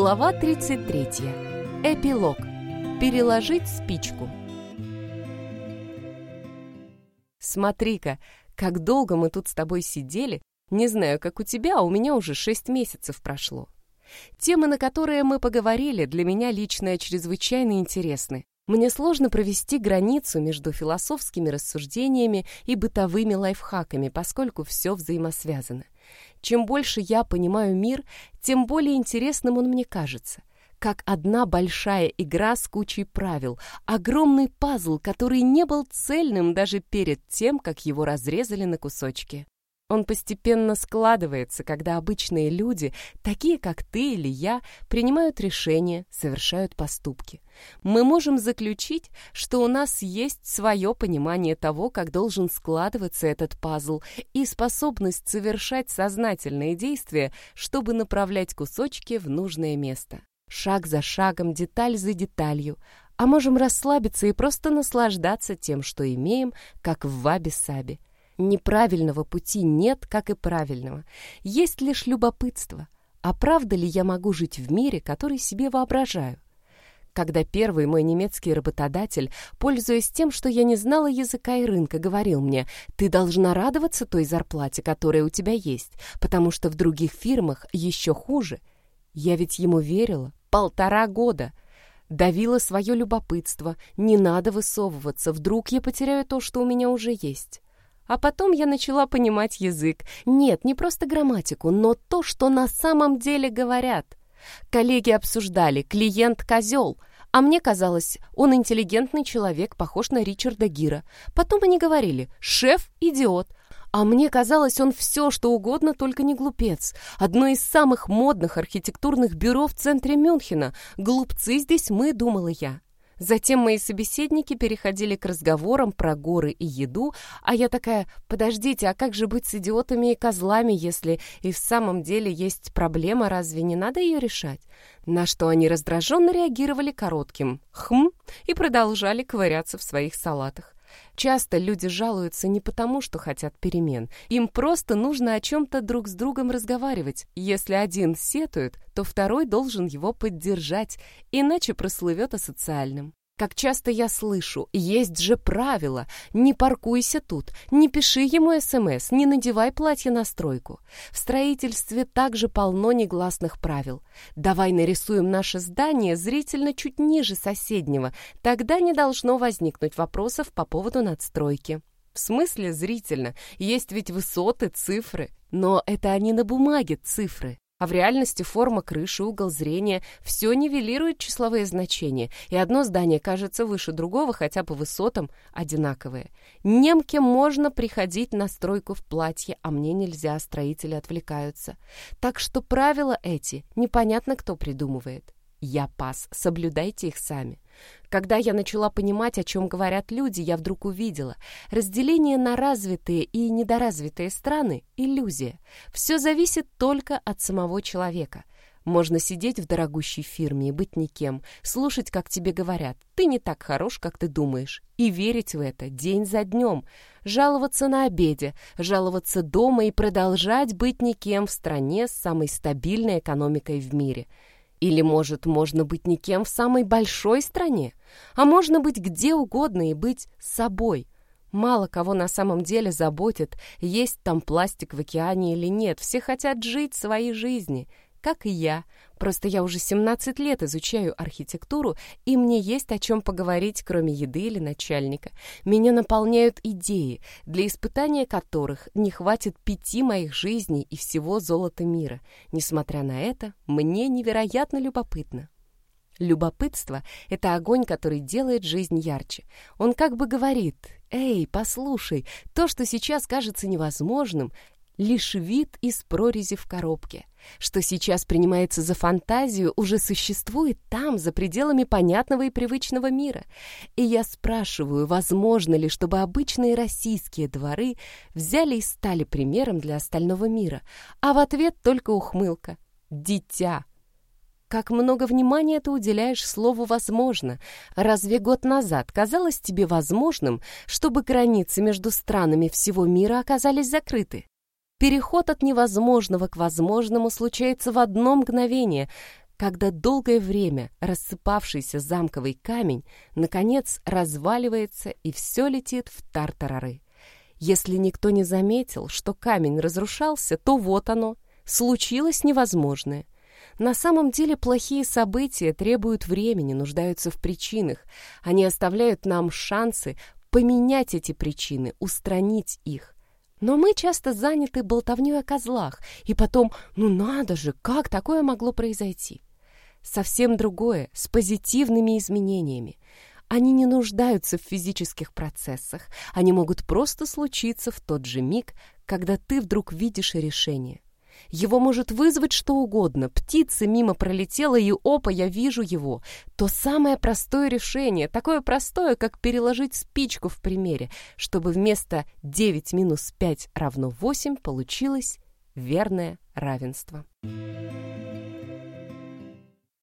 Глава 33. Эпилог. Переложить спичку. Смотри-ка, как долго мы тут с тобой сидели. Не знаю, как у тебя, а у меня уже шесть месяцев прошло. Темы, на которые мы поговорили, для меня лично чрезвычайно интересны. Мне сложно провести границу между философскими рассуждениями и бытовыми лайфхаками, поскольку все взаимосвязано. Чем больше я понимаю мир, тем более интересным он мне кажется. Как одна большая игра с кучей правил, огромный пазл, который не был цельным даже перед тем, как его разрезали на кусочки. Он постепенно складывается, когда обычные люди, такие как ты или я, принимают решения, совершают поступки. Мы можем заключить, что у нас есть свое понимание того, как должен складываться этот пазл, и способность совершать сознательные действия, чтобы направлять кусочки в нужное место. Шаг за шагом, деталь за деталью. А можем расслабиться и просто наслаждаться тем, что имеем, как в ваби-саби. Неправильного пути нет, как и правильного. Есть лишь любопытство. А правда ли я могу жить в мире, который себе воображаю? Когда первый мой немецкий работодатель, пользуясь тем, что я не знала языка и рынка, говорил мне, «Ты должна радоваться той зарплате, которая у тебя есть, потому что в других фирмах еще хуже». Я ведь ему верила полтора года. Давила свое любопытство, не надо высовываться, вдруг я потеряю то, что у меня уже есть. А потом я начала понимать язык. Нет, не просто грамматику, но то, что на самом деле говорят. Коллеги обсуждали «клиент – козел», а мне казалось, он интеллигентный человек, похож на Ричарда Гира. Потом они говорили «шеф – идиот», а мне казалось, он все, что угодно, только не глупец. Одно из самых модных архитектурных бюро в центре Мюнхена. Глупцы здесь мы, думала я. Затем мои собеседники переходили к разговорам про горы и еду, а я такая, подождите, а как же быть с идиотами и козлами, если и в самом деле есть проблема, разве не надо ее решать? На что они раздраженно реагировали коротким «хм» и продолжали ковыряться в своих салатах. Часто люди жалуются не потому, что хотят перемен. Им просто нужно о чем-то друг с другом разговаривать. Если один сетует, то второй должен его поддержать, иначе прослывет асоциальным. Как часто я слышу, есть же правило, не паркуйся тут, не пиши ему СМС, не надевай платье на стройку. В строительстве также полно негласных правил. Давай нарисуем наше здание зрительно чуть ниже соседнего, тогда не должно возникнуть вопросов по поводу надстройки. В смысле зрительно? Есть ведь высоты, цифры. Но это они на бумаге цифры. А в реальности форма крыши, угол зрения – все нивелирует числовые значения, и одно здание кажется выше другого, хотя по высотам одинаковые. Немке можно приходить на стройку в платье, а мне нельзя, строители отвлекаются. Так что правила эти непонятно кто придумывает. Я пас, соблюдайте их сами. Когда я начала понимать, о чем говорят люди, я вдруг увидела. Разделение на развитые и недоразвитые страны – иллюзия. Все зависит только от самого человека. Можно сидеть в дорогущей фирме и быть никем, слушать, как тебе говорят, ты не так хорош, как ты думаешь, и верить в это день за днем, жаловаться на обеде, жаловаться дома и продолжать быть никем в стране с самой стабильной экономикой в мире – или, может, можно быть никем в самой большой стране, а можно быть где угодно и быть собой. Мало кого на самом деле заботит, есть там пластик в океане или нет. Все хотят жить своей жизни, как и я. Просто я уже 17 лет изучаю архитектуру, и мне есть о чем поговорить, кроме еды или начальника. Меня наполняют идеи, для испытания которых не хватит пяти моих жизней и всего золота мира. Несмотря на это, мне невероятно любопытно. Любопытство — это огонь, который делает жизнь ярче. Он как бы говорит, «Эй, послушай, то, что сейчас кажется невозможным, лишь вид из прорези в коробке. Что сейчас принимается за фантазию, уже существует там, за пределами понятного и привычного мира. И я спрашиваю, возможно ли, чтобы обычные российские дворы взяли и стали примером для остального мира, а в ответ только ухмылка. «Дитя!» Как много внимания ты уделяешь слову «возможно». Разве год назад казалось тебе возможным, чтобы границы между странами всего мира оказались закрыты? Переход от невозможного к возможному случается в одно мгновение. когда долгое время рассыпавшийся замковый камень наконец разваливается и все летит в тартарары. Если никто не заметил, что камень разрушался, то вот оно, случилось невозможное. На самом деле плохие события требуют времени, нуждаются в причинах. Они оставляют нам шансы поменять эти причины, устранить их. Но мы часто заняты болтовней о козлах, и потом, ну надо же, как такое могло произойти? Совсем другое, с позитивными изменениями. Они не нуждаются в физических процессах, они могут просто случиться в тот же миг, когда ты вдруг видишь решение. Его может вызвать что угодно. Птица мимо пролетела, и опа, я вижу его. То самое простое решение, такое простое, как переложить спичку в примере, чтобы вместо 9 минус 5 равно 8 получилось верное равенство. Thank you.